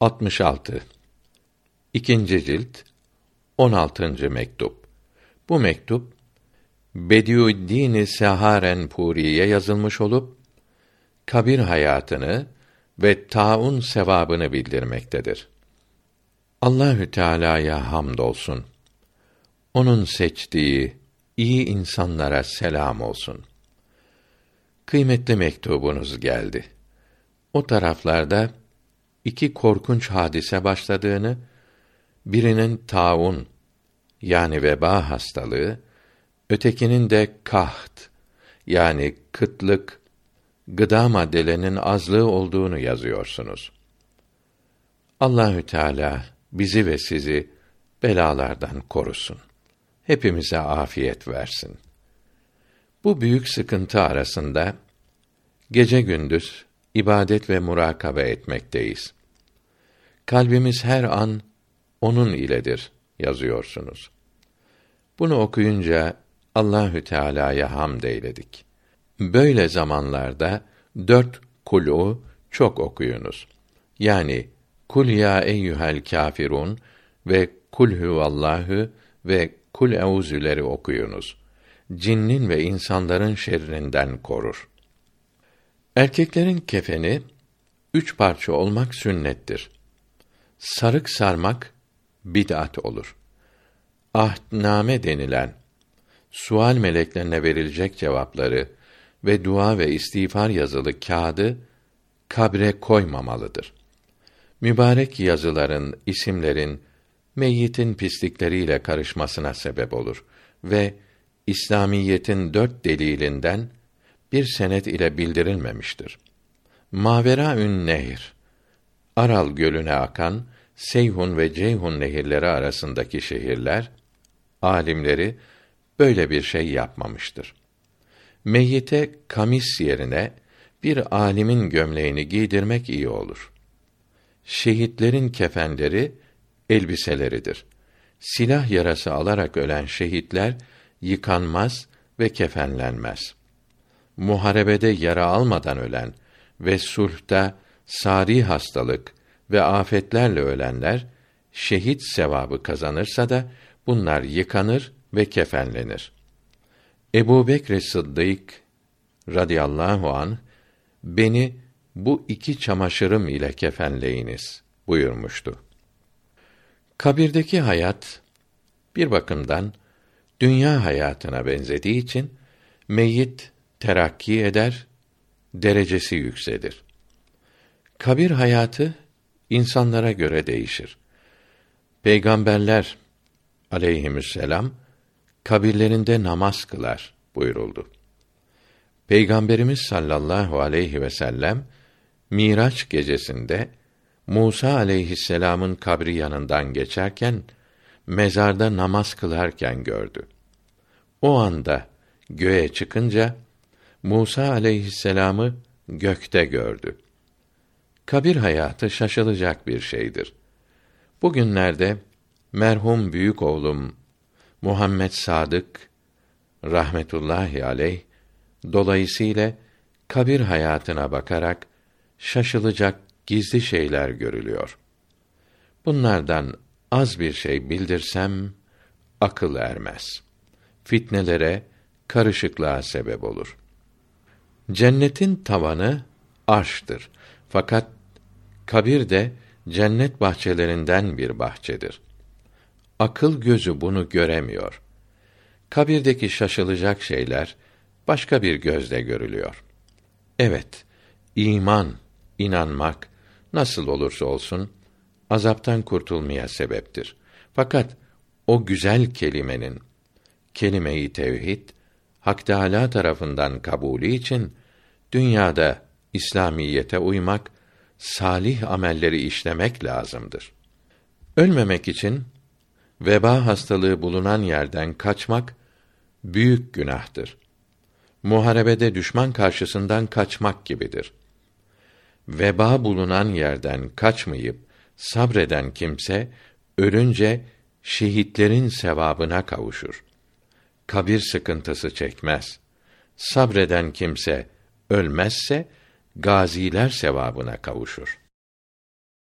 66 İkinci cilt 16. mektup. Bu mektup Bediüddin Seharen Puri'ye yazılmış olup kabir hayatını ve taun sevabını bildirmektedir. Allahü Teala'ya hamdolsun. Onun seçtiği iyi insanlara selam olsun. Kıymetli mektubunuz geldi. O taraflarda iki korkunç hadise başladığını, birinin taun yani veba hastalığı, ötekinin de kaht yani kıtlık, gıda maddelerinin azlığı olduğunu yazıyorsunuz. Allahü Teala bizi ve sizi belalardan korusun. Hepimize afiyet versin. Bu büyük sıkıntı arasında gece gündüz ibadet ve murakabe etmekteyiz. Kalbimiz her an onun iledir yazıyorsunuz. Bunu okuyunca Allahü Teala'ya hamd eyledik. Böyle zamanlarda dört kulu çok okuyunuz. Yani Kul ya eyyuhel kafirun ve Kul huvallahu ve Kul euzüleri okuyunuz. Cinnin ve insanların şerrinden korur. Erkeklerin kefeni üç parça olmak sünnettir. Sarık sarmak bid'at olur. Ahdname denilen sual meleklerine verilecek cevapları ve dua ve istiğfar yazılı kağıdı kabre koymamalıdır. Mübarek yazıların, isimlerin meyyitin pislikleriyle karışmasına sebep olur ve İslamiyetin dört delilinden bir senet ile bildirilmemiştir. Maveraün Nehir Aral gölüne akan Seyhun ve Ceyhun nehirleri arasındaki şehirler alimleri böyle bir şey yapmamıştır. Meyyite kamis yerine bir alimin gömleğini giydirmek iyi olur. Şehitlerin kefenleri elbiseleridir. Silah yarası alarak ölen şehitler yıkanmaz ve kefenlenmez muharebede yara almadan ölen ve sulhta sari hastalık ve afetlerle ölenler şehit sevabı kazanırsa da bunlar yıkanır ve kefenlenir. Ebu Bekr Sıddık radıyallahu an beni bu iki çamaşırım ile kefenleyiniz buyurmuştu. Kabirdeki hayat bir bakımdan dünya hayatına benzediği için meyyit terakki eder, derecesi yükselir. Kabir hayatı insanlara göre değişir. Peygamberler aleyhisselam kabirlerinde namaz kılar buyuruldu. Peygamberimiz sallallahu aleyhi ve sellem Miraç gecesinde Musa aleyhisselamın kabri yanından geçerken mezarda namaz kılarken gördü. O anda göğe çıkınca Musa aleyhisselamı gökte gördü. Kabir hayatı şaşılacak bir şeydir. Bugünlerde merhum büyük oğlum Muhammed Sadık rahmetullahi aleyh dolayısıyla kabir hayatına bakarak şaşılacak gizli şeyler görülüyor. Bunlardan az bir şey bildirsem akıl ermez. Fitnelere, karışıklığa sebep olur. Cennetin tavanı arştır. Fakat kabir de cennet bahçelerinden bir bahçedir. Akıl gözü bunu göremiyor. Kabirdeki şaşılacak şeyler başka bir gözle görülüyor. Evet, iman, inanmak nasıl olursa olsun azaptan kurtulmaya sebeptir. Fakat o güzel kelimenin kelime-i tevhid Hak Teâlâ tarafından kabulü için dünyada İslamiyete uymak, salih amelleri işlemek lazımdır. Ölmemek için veba hastalığı bulunan yerden kaçmak büyük günahtır. Muharebede düşman karşısından kaçmak gibidir. Veba bulunan yerden kaçmayıp sabreden kimse ölünce şehitlerin sevabına kavuşur kabir sıkıntısı çekmez. Sabreden kimse ölmezse gaziler sevabına kavuşur.